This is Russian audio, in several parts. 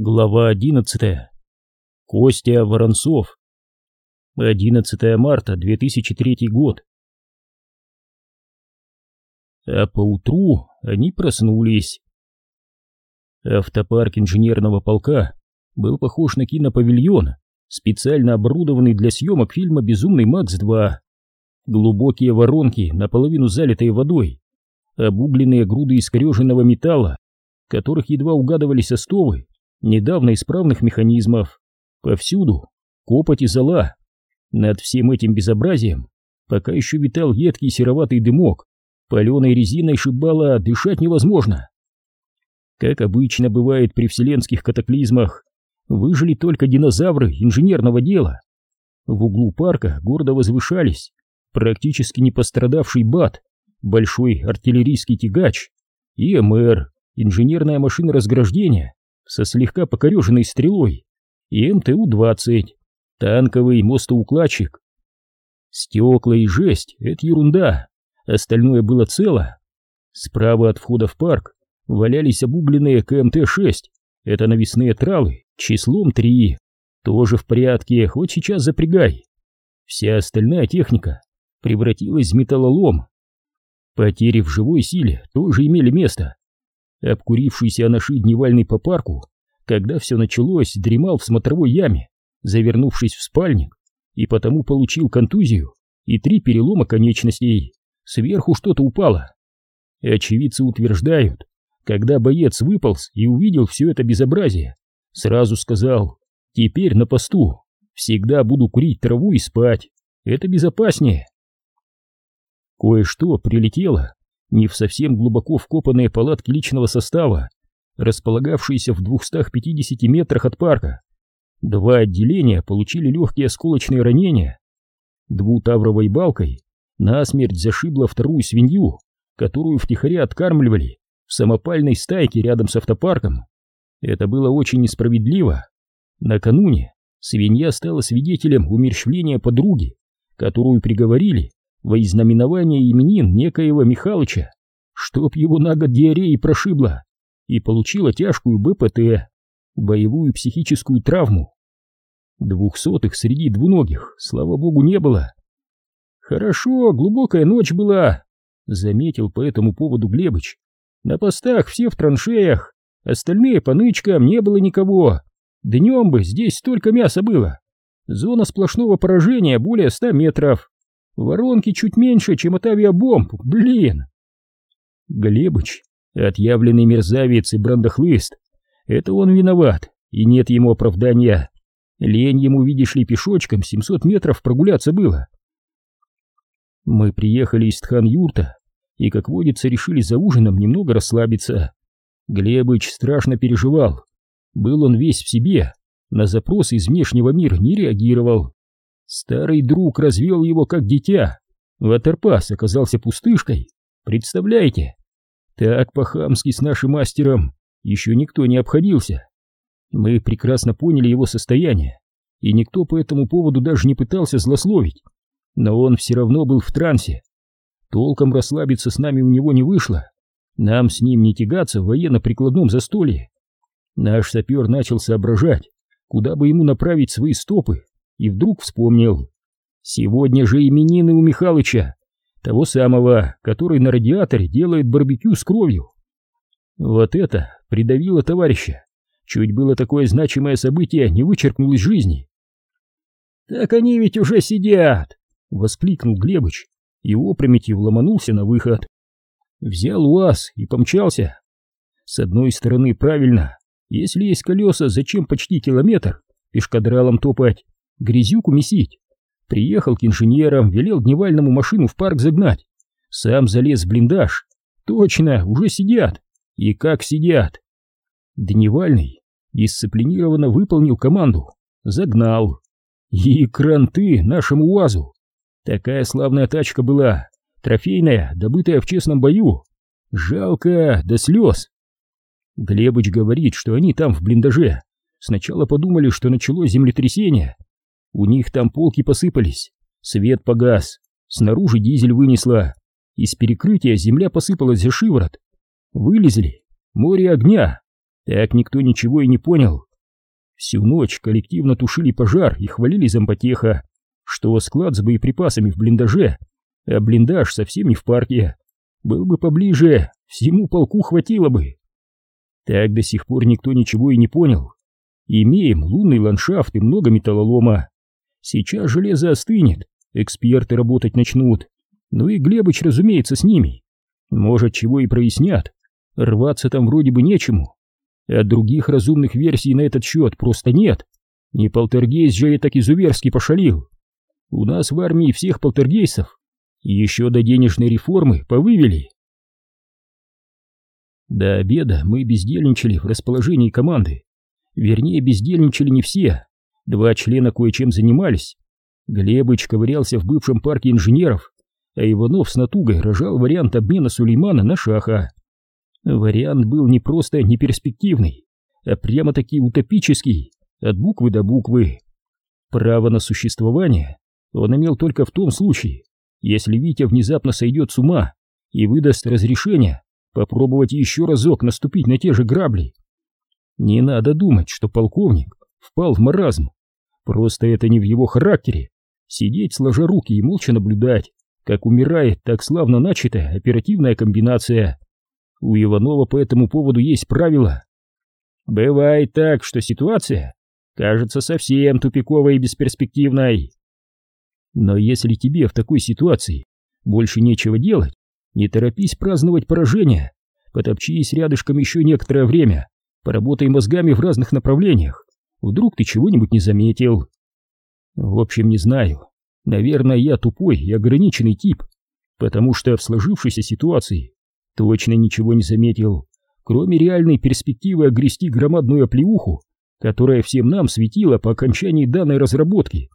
Глава 11. Костя Воронцов. 11 марта 2003 год. А поутру они проснулись. Автопарк инженерного полка был похож на кинопавильон, специально оборудованный для съемок фильма «Безумный Макс-2». Глубокие воронки, наполовину залитые водой, обугленные груды искореженного металла, которых едва угадывались остовы, недавно исправных механизмов. Повсюду копоть и зола. Над всем этим безобразием пока еще витал едкий сероватый дымок, паленой резиной шибало дышать невозможно. Как обычно бывает при вселенских катаклизмах, выжили только динозавры инженерного дела. В углу парка гордо возвышались практически не пострадавший БАТ, большой артиллерийский тягач и МР, инженерная машина разграждения, со слегка покореженной стрелой и МТУ-20, танковый мостоукладчик. Стекла и жесть — это ерунда, остальное было цело. Справа от входа в парк валялись обугленные КМТ-6, это навесные тралы, числом 3, тоже в порядке, хоть сейчас запрягай. Вся остальная техника превратилась в металлолом. Потери в живой силе тоже имели место, Обкурившийся Анаши дневальный по парку, когда все началось, дремал в смотровой яме, завернувшись в спальник, и потому получил контузию и три перелома конечностей. Сверху что-то упало. Очевидцы утверждают, когда боец выполз и увидел все это безобразие, сразу сказал, теперь на посту, всегда буду курить траву и спать, это безопаснее. Кое-что прилетело не в совсем глубоко вкопанные палатки личного состава, располагавшиеся в 250 метрах от парка. Два отделения получили легкие осколочные ранения. Двутавровой балкой насмерть зашибла вторую свинью, которую втихаря откармливали в самопальной стайке рядом с автопарком. Это было очень несправедливо. Накануне свинья стала свидетелем умерщвления подруги, которую приговорили во изнаменование именин некоего Михалыча, чтоб его на год диареи прошибло, и получила тяжкую БПТ, боевую психическую травму. Двухсотых среди двуногих, слава богу, не было. Хорошо, глубокая ночь была, заметил по этому поводу Глебыч. На постах все в траншеях, остальные по нычкам не было никого. Днем бы здесь столько мяса было. Зона сплошного поражения более ста метров. Воронки чуть меньше, чем от авиабомб, блин. Глебыч, отъявленный мерзавец и брандохлыст, это он виноват, и нет ему оправдания. Лень ему, видишь ли, пешочком 700 метров прогуляться было. Мы приехали из Тхан-Юрта, и, как водится, решили за ужином немного расслабиться. Глебыч страшно переживал. Был он весь в себе, на запросы из внешнего мира не реагировал. Старый друг развел его как дитя. Ватерпас оказался пустышкой. Представляете? Так по-хамски с нашим мастером еще никто не обходился. Мы прекрасно поняли его состояние, и никто по этому поводу даже не пытался злословить. Но он все равно был в трансе. Толком расслабиться с нами у него не вышло. Нам с ним не тягаться в военно-прикладном застолье. Наш сапер начал соображать, куда бы ему направить свои стопы и вдруг вспомнил. Сегодня же именины у Михалыча, того самого, который на радиаторе делает барбекю с кровью. Вот это придавило товарища. Чуть было такое значимое событие не вычеркнул из жизни. «Так они ведь уже сидят!» — воскликнул Глебыч и опрометью ломанулся на выход. Взял УАЗ и помчался. С одной стороны, правильно, если есть колеса, зачем почти километр пешкадралом топать? Грязюку месить. Приехал к инженерам, велел дневальному машину в парк загнать. Сам залез в блиндаж. Точно, уже сидят. И как сидят. Дневальный дисциплинированно выполнил команду. Загнал. И кранты нашему УАЗу. Такая славная тачка была. Трофейная, добытая в честном бою. Жалко до слез. Глебыч говорит, что они там в блиндаже. Сначала подумали, что началось землетрясение, у них там полки посыпались, свет погас, снаружи дизель вынесла, из перекрытия земля посыпалась за шиворот. Вылезли, море огня. Так никто ничего и не понял. Всю ночь коллективно тушили пожар и хвалили зампотеха, что склад с боеприпасами в блиндаже, а блиндаж совсем не в парке. Был бы поближе, всему полку хватило бы. Так до сих пор никто ничего и не понял. Имеем лунный ландшафт и много металлолома. Сейчас железо остынет, эксперты работать начнут. Ну и Глебыч, разумеется, с ними. Может, чего и прояснят. Рваться там вроде бы нечему. А других разумных версий на этот счет просто нет. Не полтергейст же я так изуверски пошалил. У нас в армии всех полтергейстов. Еще до денежной реформы повывели. До обеда мы бездельничали в расположении команды. Вернее, бездельничали не все. Два члена кое-чем занимались. Глебыч ковырялся в бывшем парке инженеров, а Иванов с натугой рожал вариант обмена Сулеймана на Шаха. Вариант был не просто неперспективный, а прямо-таки утопический, от буквы до буквы. Право на существование он имел только в том случае, если Витя внезапно сойдет с ума и выдаст разрешение попробовать еще разок наступить на те же грабли. Не надо думать, что полковник впал в маразм. Просто это не в его характере. Сидеть сложа руки и молча наблюдать, как умирает так славно начатая оперативная комбинация. У Иванова по этому поводу есть правило. Бывает так, что ситуация кажется совсем тупиковой и бесперспективной. Но если тебе в такой ситуации больше нечего делать, не торопись праздновать поражение, потопчись рядышком еще некоторое время, поработай мозгами в разных направлениях, вдруг ты чего-нибудь не заметил. В общем, не знаю, наверное, я тупой и ограниченный тип, потому что в сложившейся ситуации точно ничего не заметил, кроме реальной перспективы огрести громадную оплеуху, которая всем нам светила по окончании данной разработки.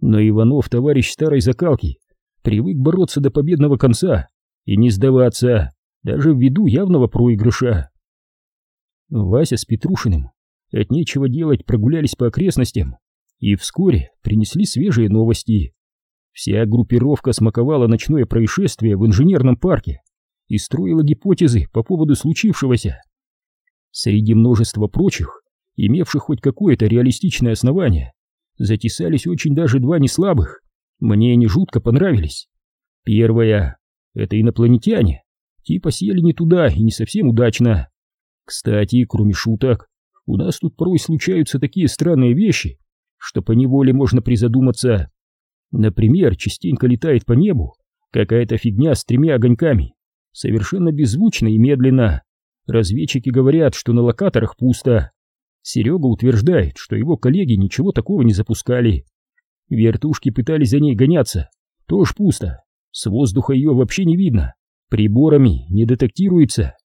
Но Иванов, товарищ старой закалки, привык бороться до победного конца и не сдаваться, даже ввиду явного проигрыша. Вася с Петрушиным от нечего делать прогулялись по окрестностям и вскоре принесли свежие новости. Вся группировка смаковала ночное происшествие в инженерном парке и строила гипотезы по поводу случившегося. Среди множества прочих, имевших хоть какое-то реалистичное основание, затесались очень даже два неслабых. Мне они жутко понравились. Первое — это инопланетяне. Типа сели не туда и не совсем удачно. Кстати, кроме шуток, у нас тут порой случаются такие странные вещи, что по неволе можно призадуматься. Например, частенько летает по небу какая-то фигня с тремя огоньками, совершенно беззвучно и медленно. Разведчики говорят, что на локаторах пусто, Серега утверждает, что его коллеги ничего такого не запускали. Вертушки пытались за ней гоняться, тоже пусто, с воздуха ее вообще не видно, приборами не детектируется.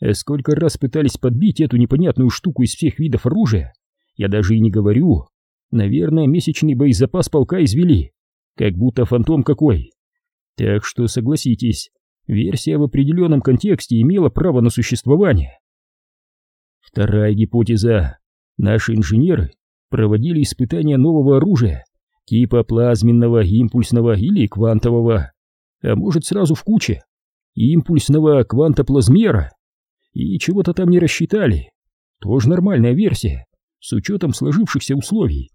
А сколько раз пытались подбить эту непонятную штуку из всех видов оружия, я даже и не говорю. Наверное, месячный боезапас полка извели, как будто фантом какой. Так что согласитесь, версия в определенном контексте имела право на существование. Вторая гипотеза. Наши инженеры проводили испытания нового оружия, типа плазменного, импульсного или квантового, а может сразу в куче, импульсного квантоплазмера, и чего-то там не рассчитали. Тоже нормальная версия, с учетом сложившихся условий.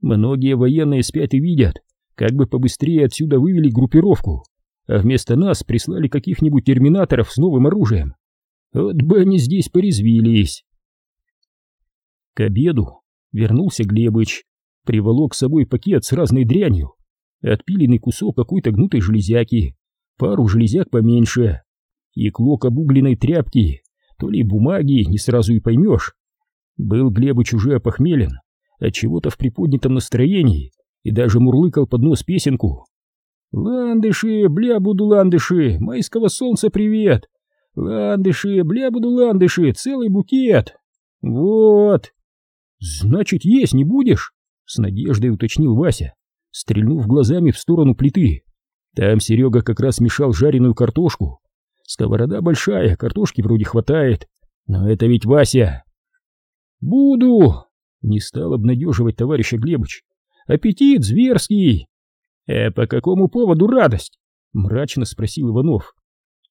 Многие военные спят и видят, как бы побыстрее отсюда вывели группировку, а вместо нас прислали каких-нибудь терминаторов с новым оружием. Вот бы они здесь порезвились. К обеду вернулся Глебыч, приволок с собой пакет с разной дрянью, отпиленный кусок какой-то гнутой железяки, пару железяк поменьше и клок обугленной тряпки, то ли бумаги, не сразу и поймешь. Был Глебыч уже опохмелен, от чего-то в приподнятом настроении и даже мурлыкал под нос песенку. «Ландыши, бля буду ландыши, майского солнца привет! Ландыши, бля буду ландыши, целый букет! Вот!» «Значит, есть не будешь?» — с надеждой уточнил Вася, стрельнув глазами в сторону плиты. Там Серега как раз мешал жареную картошку. Сковорода большая, картошки вроде хватает, но это ведь Вася. «Буду!» — не стал обнадеживать товарища Глебыч. «Аппетит зверский!» «Э, по какому поводу радость?» — мрачно спросил Иванов.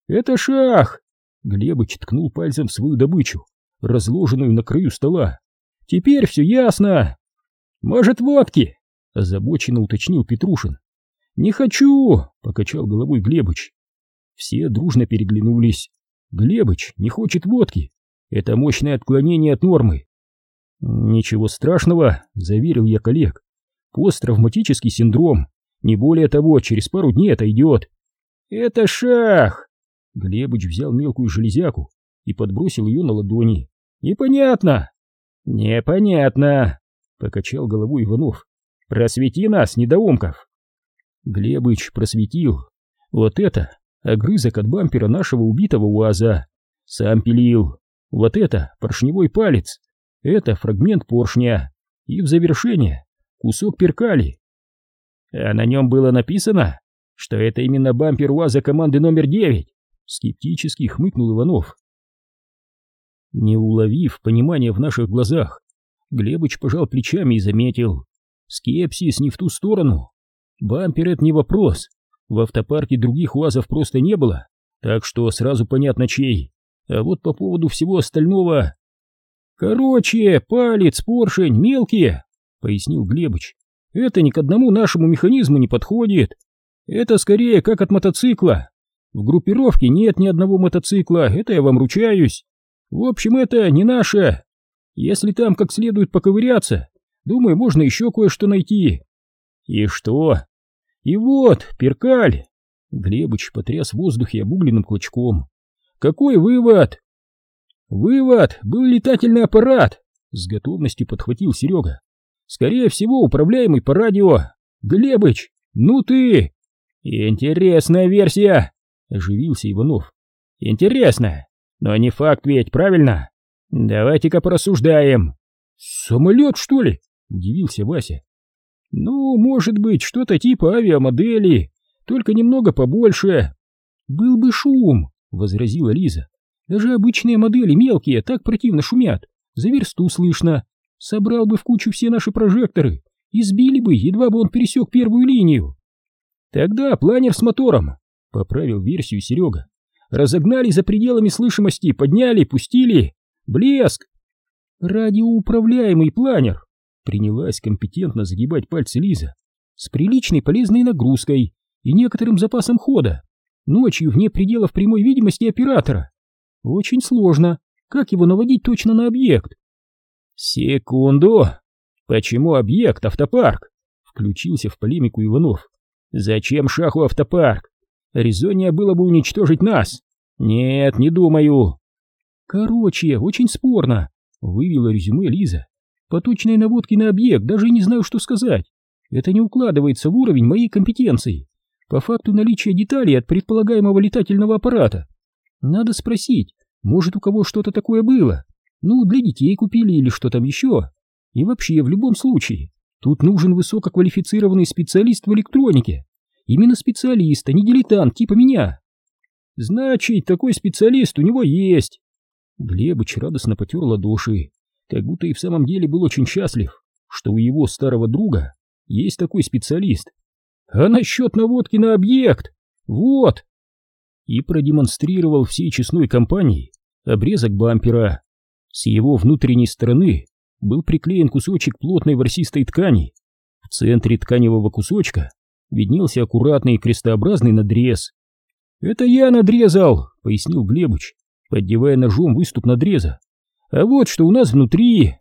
«Это шах!» — Глебыч ткнул пальцем в свою добычу, разложенную на краю стола. Теперь все ясно. Может, водки? Озабоченно уточнил Петрушин. Не хочу, покачал головой Глебыч. Все дружно переглянулись. Глебыч не хочет водки. Это мощное отклонение от нормы. Ничего страшного, заверил я коллег. Посттравматический синдром. Не более того, через пару дней отойдет. Это шах! Глебыч взял мелкую железяку и подбросил ее на ладони. Непонятно. Непонятно, покачал головой Иванов. Просвети нас, недоумков. Глебыч просветил. Вот это огрызок от бампера нашего убитого УАЗа. Сам пилил. Вот это поршневой палец. Это фрагмент поршня. И в завершение кусок перкали. А на нем было написано, что это именно бампер УАЗа команды номер девять. Скептически хмыкнул Иванов. Не уловив понимания в наших глазах, Глебыч пожал плечами и заметил. Скепсис не в ту сторону. Бампер — это не вопрос. В автопарке других УАЗов просто не было, так что сразу понятно чей. А вот по поводу всего остального... Короче, палец, поршень, мелкие, пояснил Глебыч. Это ни к одному нашему механизму не подходит. Это скорее как от мотоцикла. В группировке нет ни одного мотоцикла, это я вам ручаюсь. В общем, это не наше. Если там как следует поковыряться, думаю, можно еще кое-что найти. И что? И вот, перкаль. Глебыч потряс в воздухе обугленным клочком. Какой вывод? Вывод был летательный аппарат, с готовностью подхватил Серега. Скорее всего, управляемый по радио. Глебыч, ну ты! Интересная версия, оживился Иванов. Интересная, но не факт ведь, правильно? Давайте-ка порассуждаем. Самолет, что ли? Удивился Вася. Ну, может быть, что-то типа авиамодели, только немного побольше. Был бы шум, возразила Лиза. Даже обычные модели мелкие так противно шумят. За версту слышно. Собрал бы в кучу все наши прожекторы и сбили бы, едва бы он пересек первую линию. Тогда планер с мотором, поправил версию Серега. Разогнали за пределами слышимости, подняли, пустили. Блеск! Радиоуправляемый планер. Принялась компетентно загибать пальцы Лиза. С приличной полезной нагрузкой и некоторым запасом хода. Ночью вне пределов прямой видимости оператора. Очень сложно. Как его наводить точно на объект? Секунду. Почему объект автопарк? Включился в полемику Иванов. Зачем шаху автопарк? Резоннее было бы уничтожить нас. Нет, не думаю. Короче, очень спорно, вывела резюме Лиза. По точной наводке на объект даже не знаю, что сказать. Это не укладывается в уровень моей компетенции. По факту наличия деталей от предполагаемого летательного аппарата. Надо спросить, может у кого что-то такое было? Ну, для детей купили или что там еще? И вообще, в любом случае, тут нужен высококвалифицированный специалист в электронике. Именно специалист, а не дилетант типа меня. Значит, такой специалист у него есть. Глебыч радостно потер ладоши, как будто и в самом деле был очень счастлив, что у его старого друга есть такой специалист. А насчет наводки на объект? Вот! И продемонстрировал всей честной компании обрезок бампера. С его внутренней стороны был приклеен кусочек плотной ворсистой ткани. В центре тканевого кусочка виднелся аккуратный крестообразный надрез. «Это я надрезал», — пояснил Глебыч, поддевая ножом выступ надреза. «А вот что у нас внутри...»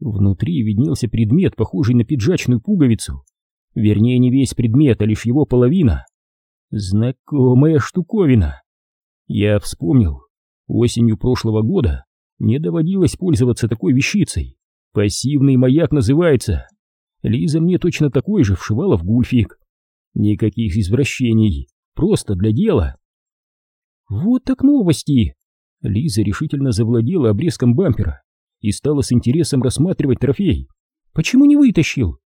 Внутри виднелся предмет, похожий на пиджачную пуговицу. Вернее, не весь предмет, а лишь его половина. Знакомая штуковина. Я вспомнил. Осенью прошлого года мне доводилось пользоваться такой вещицей. Пассивный маяк называется. Лиза мне точно такой же вшивала в гульфик. Никаких извращений, просто для дела. Вот так новости. Лиза решительно завладела обрезком бампера и стала с интересом рассматривать трофей. Почему не вытащил?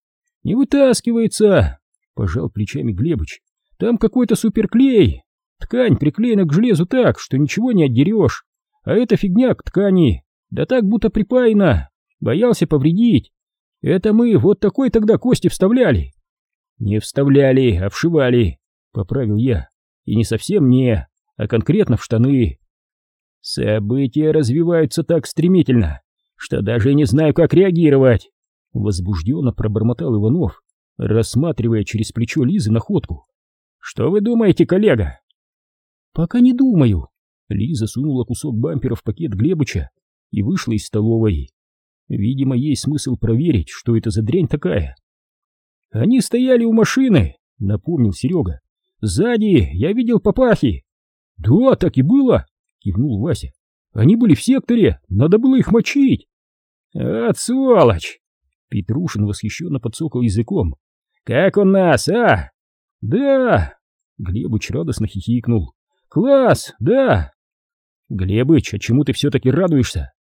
Не вытаскивается, пожал плечами Глебыч. Там какой-то суперклей. Ткань приклеена к железу так, что ничего не отдерешь. А эта фигня к ткани. Да так будто припаяна. Боялся повредить. Это мы вот такой тогда кости вставляли. Не вставляли, а вшивали, поправил я. И не совсем не, а конкретно в штаны. События развиваются так стремительно, что даже не знаю, как реагировать!» Возбужденно пробормотал Иванов, рассматривая через плечо Лизы находку. «Что вы думаете, коллега?» «Пока не думаю». Лиза сунула кусок бампера в пакет Глебыча и вышла из столовой. Видимо, есть смысл проверить, что это за дрянь такая. «Они стояли у машины», — напомнил Серега. «Сзади я видел папахи». «Да, так и было», — кивнул Вася. «Они были в секторе, надо было их мочить». «От сволочь!» Петрушин восхищенно подсокал языком. «Как он нас, а?» «Да!» Глебыч радостно хихикнул. «Класс, да!» «Глебыч, а чему ты все-таки радуешься?»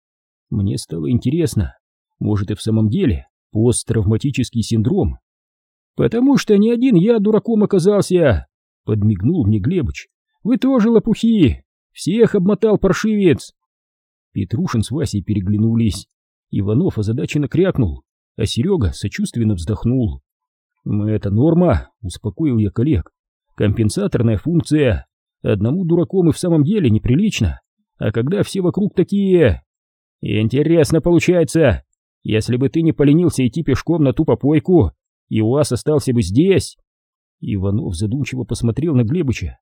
Мне стало интересно, может и в самом деле посттравматический синдром? «Потому что не один я дураком оказался!» Подмигнул мне Глебыч. «Вы тоже лопухи! Всех обмотал паршивец!» Петрушин с Васей переглянулись. Иванов озадаченно крякнул, а Серега сочувственно вздохнул. «Это норма», — успокоил я коллег. «Компенсаторная функция. Одному дураком и в самом деле неприлично. А когда все вокруг такие...» «Интересно получается. Если бы ты не поленился идти пешком на ту попойку, и у вас остался бы здесь...» Иванов задумчиво посмотрел на Глебыча.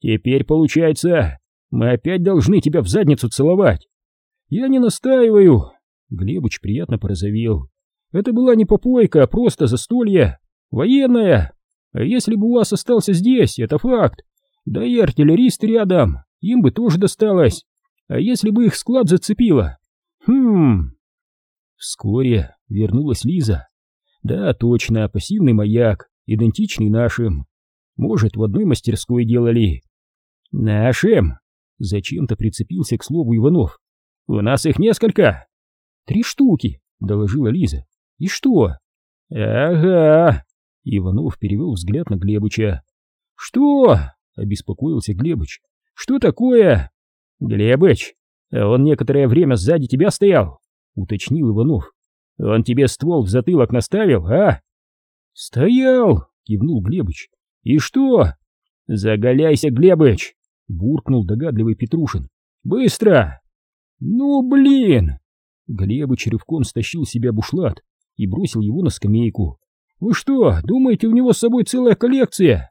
«Теперь получается, мы опять должны тебя в задницу целовать». «Я не настаиваю». Глебыч приятно порозовел. «Это была не попойка, а просто застолье. Военная. А если бы у вас остался здесь, это факт. Да и артиллерист рядом, им бы тоже досталось. А если бы их склад зацепило? Хм...» Вскоре вернулась Лиза. Да, точно, пассивный маяк, идентичный нашим. Может, в одной мастерской делали. Нашим? Зачем-то прицепился к слову Иванов. У нас их несколько. Три штуки, доложила Лиза. И что? Ага. Иванов перевел взгляд на Глебыча. Что? Обеспокоился Глебыч. Что такое? Глебыч, он некоторое время сзади тебя стоял, уточнил Иванов. Он тебе ствол в затылок наставил, а? Стоял, кивнул Глебыч. И что? Заголяйся, Глебыч, буркнул догадливый Петрушин. Быстро! Ну, блин! Глебыч рывком стащил себя бушлат и бросил его на скамейку. Вы что, думаете, у него с собой целая коллекция?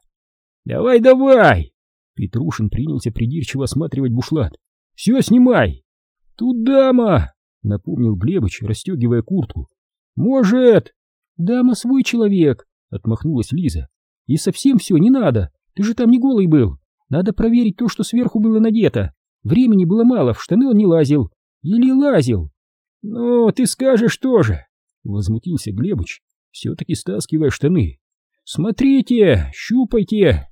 Давай, давай! Петрушин принялся придирчиво осматривать бушлат. Все, снимай! Тут дама! Напомнил Глебыч, расстегивая куртку. Может! Дама свой человек! Отмахнулась Лиза. И совсем все, не надо. Ты же там не голый был. Надо проверить то, что сверху было надето. Времени было мало, в штаны он не лазил. Или лазил. Ну, ты скажешь тоже. Возмутился Глебыч, все-таки стаскивая штаны. Смотрите, щупайте.